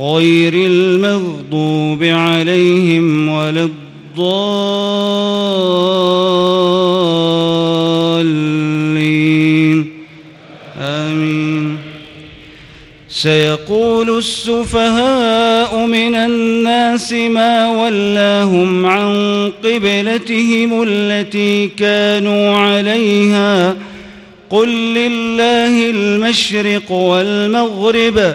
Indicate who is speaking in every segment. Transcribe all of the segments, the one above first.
Speaker 1: غير المغضوب عليهم ولا الضالين. آمين. سيقول السفهاء من الناس ما ولاهم عن قبلتهم التي كانوا عليها. قل لله المشرق والمغرب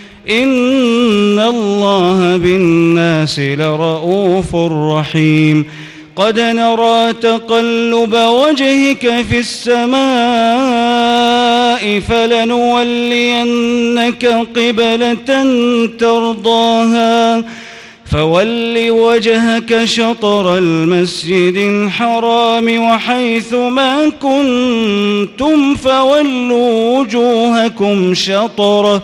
Speaker 1: إن الله بالناس لرؤوف رحيم. قد نرى تقلب وجهك في السماء فلنولينك قبلة ترضاها. فول وجهك شطر المسجد الحرام وحيث ما كنتم فولوا وجوهكم شطره.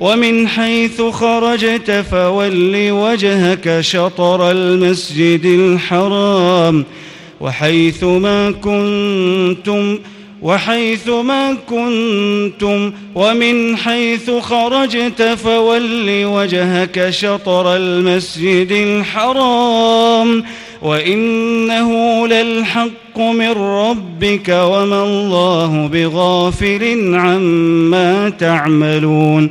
Speaker 1: ومن حيث خرجت فول وجهك شطر المسجد الحرام وحيث ما كنتم وحيث ما كنتم ومن حيث خرجت فول وجهك شطر المسجد الحرام وإنه للحق من ربك وما الله بغافل عما تعملون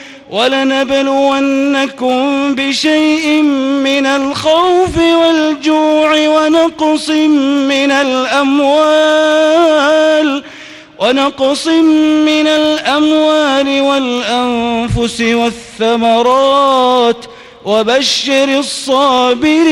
Speaker 1: ولنبلونكم بشيء من الخوف والجوع ونقص من الأموال ونقص من الأموال والأنفس والثمرات وبشر الصابرين.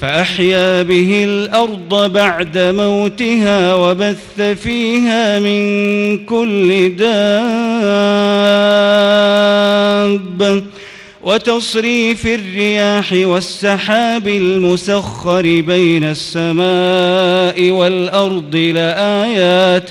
Speaker 1: فأحيا به الأرض بعد موتها وبث فيها من كل دابة وتصريف الرياح والسحاب المسخر بين السماء والأرض لآيات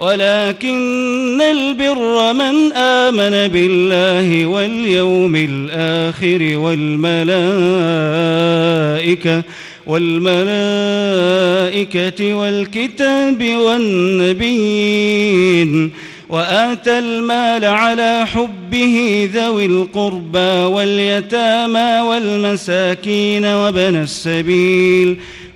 Speaker 1: ولكن البر من آمن بالله واليوم الآخر والملائكة والملائكة والكتاب والنبيين وآتى المال على حبه ذوي القربى واليتامى والمساكين وابن السبيل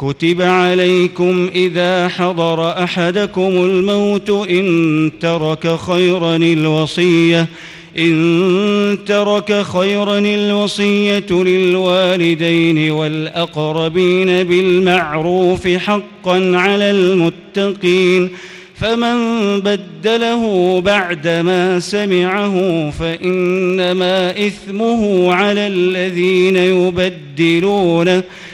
Speaker 1: كتب عليكم إذا حضر أحدكم الموت إن ترك خيرا الوصية إن ترك خيرا الوصية للوالدين والأقربين بالمعروف حقا على المتقين فمن بدله بعدما سمعه فإنما إثمه على الذين يبدلونه.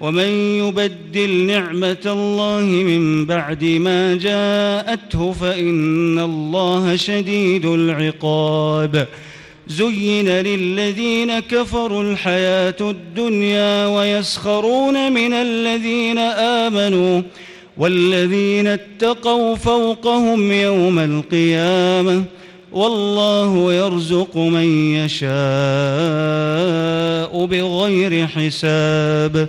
Speaker 1: ومن يبدل نعمة الله من بعد ما جاءته فإن الله شديد العقاب. زين للذين كفروا الحياة الدنيا ويسخرون من الذين آمنوا والذين اتقوا فوقهم يوم القيامة والله يرزق من يشاء بغير حساب.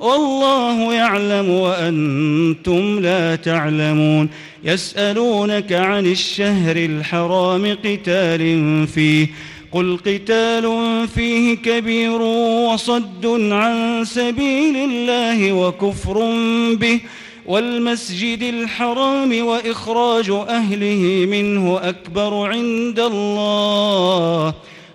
Speaker 1: والله يعلم وأنتم لا تعلمون. يسألونك عن الشهر الحرام قتال فيه. قل قتال فيه كبير وصد عن سبيل الله وكفر به. والمسجد الحرام وإخراج أهله منه أكبر عند الله.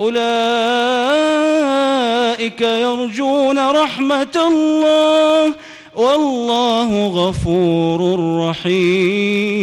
Speaker 1: أولئك يرجون رحمة الله والله غفور رحيم.